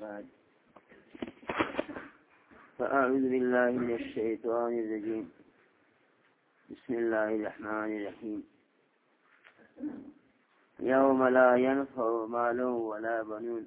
بعد فأعوذ بالله من الشيطان الرجيم بسم الله الرحمن الرحيم يوم لا ينفع مال ولا بنون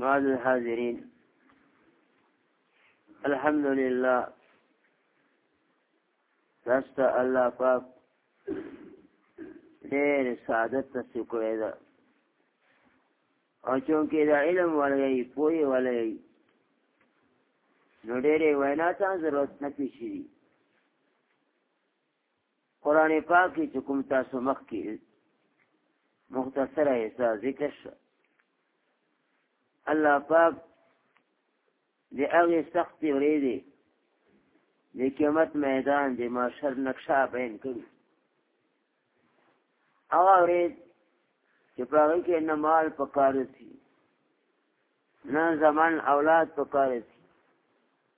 معاذ الحاضرین الحمدلله دست الله پاک ډېر سعادت نصیب کړی ده او چونکې دا علم ولګي پوهې ولګي نو ډېرې وینا ته ضرورت نه پېښېږي قران پاک کې چې کوم تاسو مخ کې مختصره حصہ ذکر شو الله پاک دې هغه سخت ورې دي د قیامت میدان د ماشر نقشه بیان کړي او اورې چې په هغه کې نه مال پکار شي نه زمان اولاد پکار شي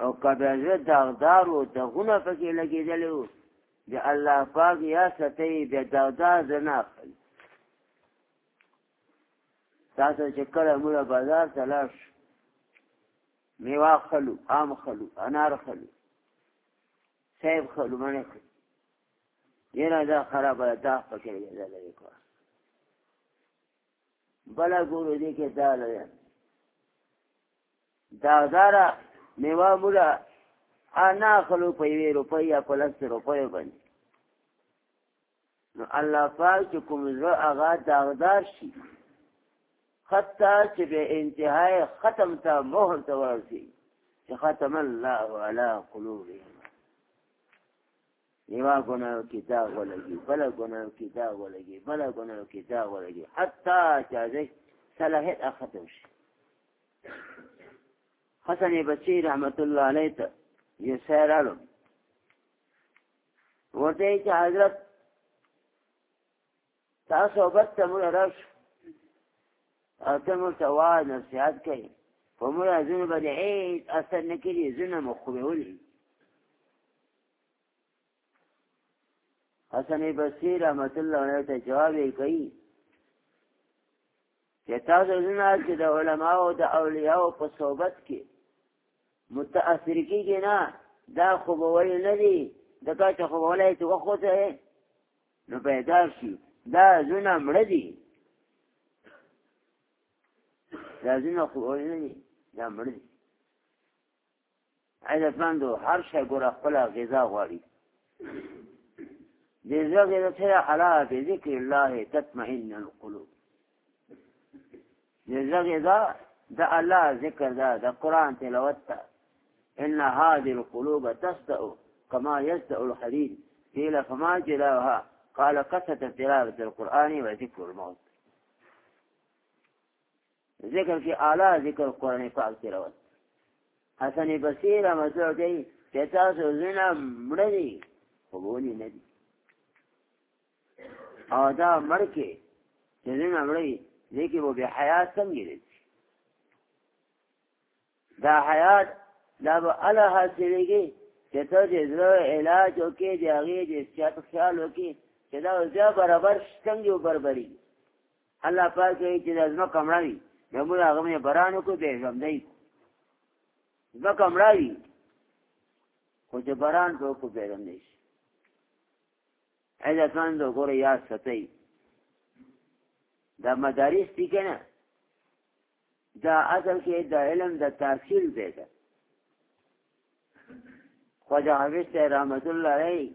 او کبه زړه داغدار او دغونه پکې لګېدلی و د الله پاک یا سته یې بیا داغدار زړه نه اخلي تاسو چې کله موږ بازار ته لاړ شو میوه خلو آم خلو انار خلو سیب خلو منې خلو یره دا خرابه ده دا پکې لګېدلی کوه بلا ګورو دې کې دا لري دا دارا میوا مولا انا خلو په یوې روپۍ یا په لس روپۍ باندې نو الله پاک چې کوم زړه هغه داغدار شي حتی چې به انتهای ختم ته مهر ته ورسي چې ختم الله علی قلوبهم یوا ګناو کې دا ولګي بل ګناو کې دا ولګي بل ګناو کې دا ولګي حتی چې دې صلاحیت اختم شي حسن بصری رحمت الله علیه ته یې سیرالو ورته چې حضرت تاسو وبد ته موږ راش او ته موږ ته وای نصیحت کوي په موږ ځینې باندې هیڅ اثر نه کړي ځینې مو خوبولي حسن بصری رحمت الله علیه ته جواب یې کوي چې تاسو زنا چې د علما او د اولیاء په صحبت کې متاثر کیږي نه دا خو به وایي نه دی د کا چې خو ولای چې وخوته نو پیدا شي دا زنا مړ دي دا زنا خو وایي نه دی دا مړ دي عزتمندو هر شی ګوره خپله غذا غواړي د زړه غذا سره الا بذکر الله تطمئن القلوب د زړه غذا د الله ذکر ده د قرآن تلاوت ده ان هذه القلوب تصدأ كما يصدأ الحديد قيل فما جلاها قال قصة تلاوة القرآن وذكر الموت ذکر کې اعلی ذکر قرآن پاک تلاوت حسن بصیر رحمت الله کوي چې تاسو زنا مړ دي خو ونی نه دي او دا مړ کې چې زنا مړ دي لیکي وو به حیات څنګه دي دا حیات دا به الله حاصلېږي چې ته دې زړه علاج وکې دې هغې دې صحت خیال وکې چې دا بیا برابر څنګه بربري الله پاک یې چې د ځمکه مړاوي د موږ هغه مې برانو کو به ژوندۍ ځمکه مړاوي خو چې بران ته کو به ژوندۍ شي اځه ځان د ګوره یا ستۍ دا مدارس دي کنه دا اصل کې د علم د تحصیل دی ده خواجه حافظ ته رحمت الله علیه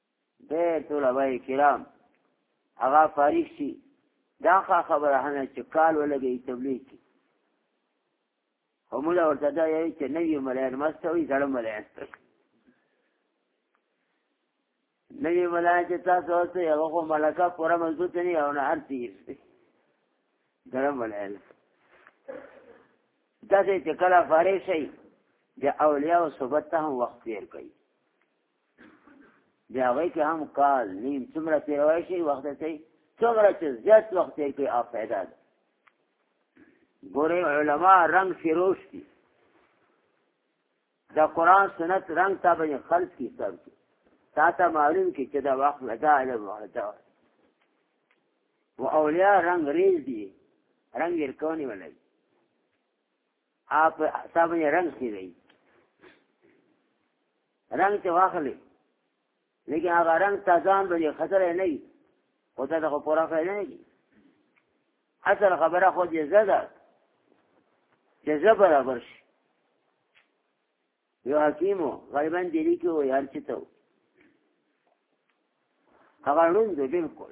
به طلبه کرام هغه فارغ شي دا خبره هنه چې کال ولګي تبلیغ کی او موږ ورته دا یې چې نوی ملایان مسته وي زړه ملایان نوی ملایان چې تاسو اوسه یو خو ملکه پوره مضبوط نه او نه ارتی زړه ملایان دا چې کله فارغ شي د اولیاء او صحبت ته هم وخت تیر کوي بیا وای کې هم کال نیم څومره تیروي شي وخت ته څومره چې زیات وخت تیر کوي اپ پیدا ده ګوره علما رنگ فروش دي دا قران سنت رنگ تا به خلق کی سب کی تا ته معلوم کی چې دا وخت لدا علم ورته و اولیاء رنگ ریز دي رنگ ورکونی ولای آپ صاحب نے رنگ سی رہی رنگ تے واخلے لیکن اگر رنگ تازان بجے خطر ہے نہیں ہوتا تو پورا خیر نہیں کی اصل خبرہ خود یہ زدہ جزا برابر شي یو حکیم غالبا دلی کې وي هر څه ته هغه ړوند بالکل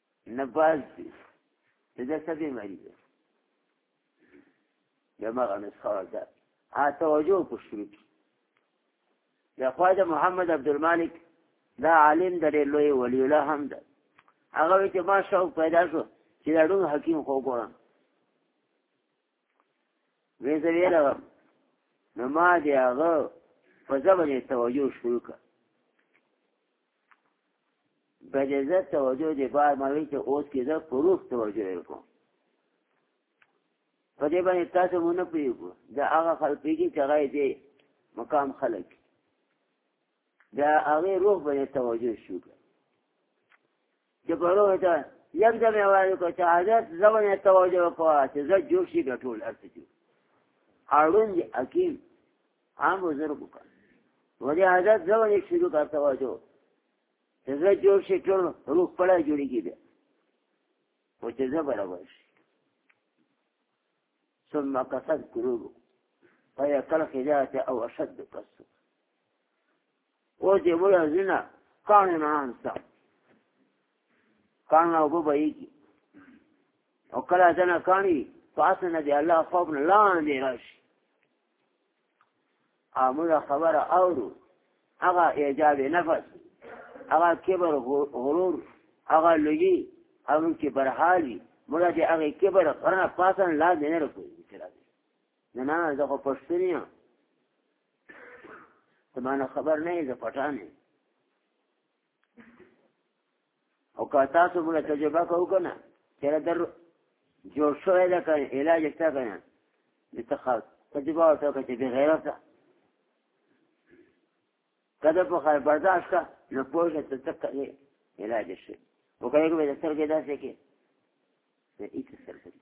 نه باز دي دا څه بیماری ده دماغ نسخه ده ا توجه کو شروع کی یا خواجه محمد عبدالمالک دا عالم د لوی ولی الله هم ده هغه چې ما شوق پیدا شو چې دا ډون حکیم خو ګورم وې زه ویلم نو ما دې هغه په ځبنې توجه شروع کړ په دې زه توجه دې بار مروي چې اوس کې زه پروف توجه وکم په دې باندې تاسو مونږ پیږو دا هغه خلک پیږي چې غي دې مقام خلک دا هغه روح باندې توجه شو چې پرو ته یک د مې وایو کو چې حضرت زمون توجه کوه چې زه جوړ شي ګټول ارته دي اړون دي حکیم عام بزرګ وکړ ولې حضرت زمون یې شروع کړ توجه چې زه جوړ شي ټول روح پړه جوړی کیږي او چې زه برابر شي ثم قصد قلوبه فهي كالخلاف او اشد قصد او چې وړه زنا کانو نه انسا کانو او بوبایي کی او کله ځنه کانی فاسنه دی الله خوف نه لاندې راشي امر خبره اورو هغه ایجاب نفس هغه کبر غرور هغه لوی هغه کې برحالي موږ دې هغه کبر قرنه پاسن لاندې نه رکوي نه نه زه خو پښتون یم ته مانه خبر نه یې زه پټان یم او که تاسو موږ تجربه کوو که نه چېرې در جوړ شوی ده که علاج شته که نه د تخاص تجربه ورته وکړه چې بېغیرت ده که د په خیر برداشت کړه نو پوه شه ته څه کوې علاج شي وکړې که به د سترګې داسې کې د هېڅ سر کوي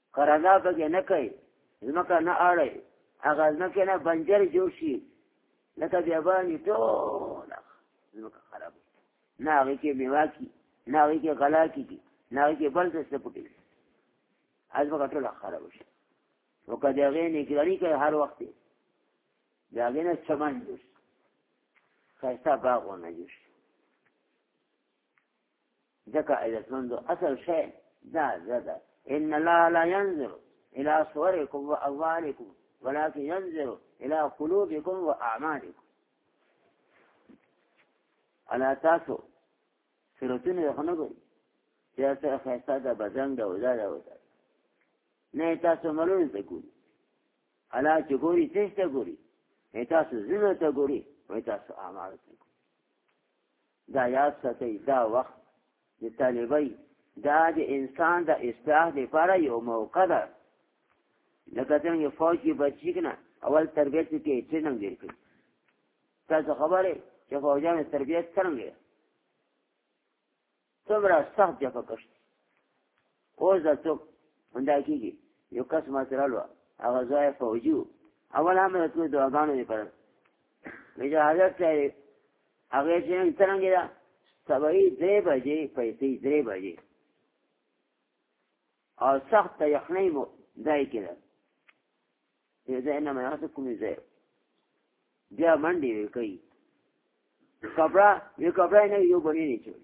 قرارداد پکې نه کوي ځمکه نه اړي هغه ځمکه نه بنجر جوړ شي لکه بیا باندې ټول ځمکه خراب نه هغه کې میوا کی نه هغه کې غلا کی نه هغه کې بل څه پکې ځمکه ټول خراب شي او کله هغه نه کړی کوي هر وخت بیا هغه نه چمن جوړ شي خاصه باغونه جوړ شي ځکه عزتمندو اصل شی دا زړه ده ان الله لا ينظر الى صوركم واموالكم ولكن ينظر الى قلوبكم واعمالكم الا تاسو صورتونه یې نه ګوري چې سره خیسته ده بدن ده ودا ده ودا نه تاسو ملونه ته ګوري الا چې ګوري څه ته ګوري تاسو زینه ته ګوري وای تاسو اعمال ته دا یاد ساتئ دا وخت د طالبۍ دا د انسان د اصلاح لپاره یو موقع ده لکه څنګه فوج کې بچی کنه اول تربیت کې ټریننګ ډیر کړي تاسو خبره چې فوجانو تربیت څنګه څومره سخت جفا کښت اوس دا څوک همدا کېږي یو کس ما سره لوه هغه ځای فوجي و اول هم د ټولو دعاګانو لپاره وایي چې حضرت صاحب هغه چې څرنګه ده سبایي درې بجې پیسې درې بجې او سخت یخنۍ مو ځای کې ده یو ځای نه مې هڅه کومې ځای بیا منډې وې کوي کپړه یو کپړه نه یو بنې نه چوي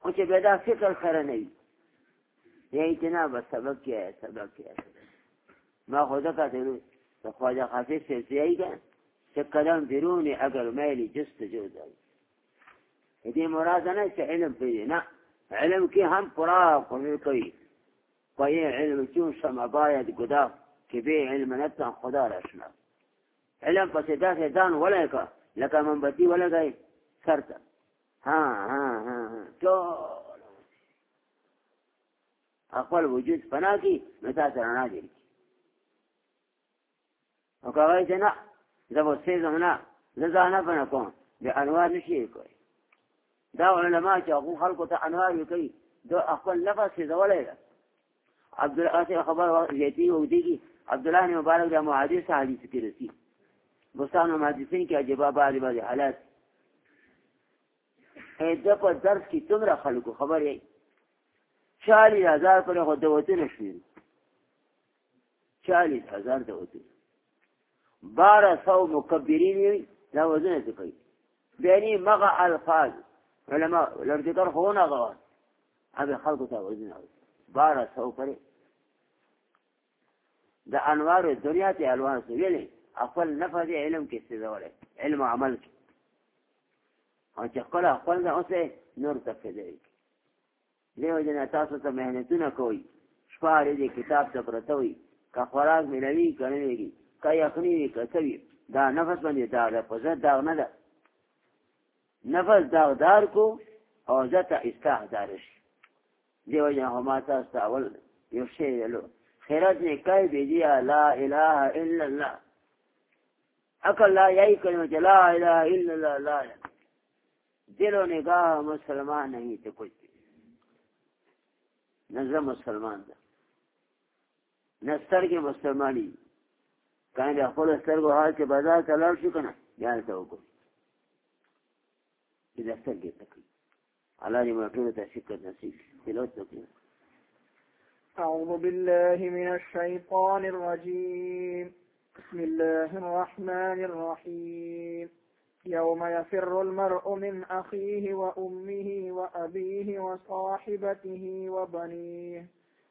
خو چې بیا دا فکر سره نه وي یا اتنا به سبق کې آیا سبق کې آیا ما خو ځکه ته نو د خواجه حافظ صاحب ځای ده چې کلام بیرونې اګر میلي جست جو ده دې مراد نه چې علم پېژني نه علم کې هم پورا کومې کوي په یې علم چې سم باید ګدا کې به علم نه ته خدا راشنه علم پسې داسې ځان ولای کا لکه منبتی ولګای سرته ها ها ها ټول خپل وجود فنا کی نو تاسو رڼا دي او کوي چې نه زه به سې زمنا زه ځانه فنا کوم د انوار نشي کوي دا علماء چې هغه خلکو ته انوار کوي دا خپل نفس ځولای عبد الله خبر یتی او دیږي عبد الله مبارک د معاذ صحابي څخه رسی بستان محدثین کې عجبا باندې باندې حالات اې د په درس کې څومره خلکو خبر یې 40000 پر هو دوته نشوي 40000 دوته 1200 مکبرین وي دا وزن څه کوي بیانی مغه الفاظ علما لرګدار خونه غوا هغه خلکو ته وایي نه بارا سو پرې د انوار دنیا ته الوان سو ویلې خپل نفع دی علم کې استدوره علم عمل کې او چې خپل خپل نه اوسه نور تفیدې دیو جن تاسو ته مهنتونه کوي شپاره دې کتاب ته پرته وي که خوراک ملوي کنه وي که یخني وي که څه وي دا نفس باندې دا ده په زړه دا نه ده نفس داغدار کو او ځکه اصلاح دار شي دیو جن هو ما تاسو ته اول یو شی ویلو خیرات نه کوي به دی لا اله الا الله اکل لا یای کلمه لا اله الا الله لا دلو نگاه مسلمان نہیں تو کچھ نظر مسلمان دا نه سترګې مستمانی کان د خپل سترګو حال چې بازار ته لاړ شو کنه بیا ته وګور چې د سترګې تکي الله دې موږ ټول ته شکر نصیب تلاوت وکړي أعوذ بالله من الشيطان الرجيم بسم الله الرحمن الرحيم يوم يفر المرء من أخيه وأمه وأبيه وصاحبته وبنيه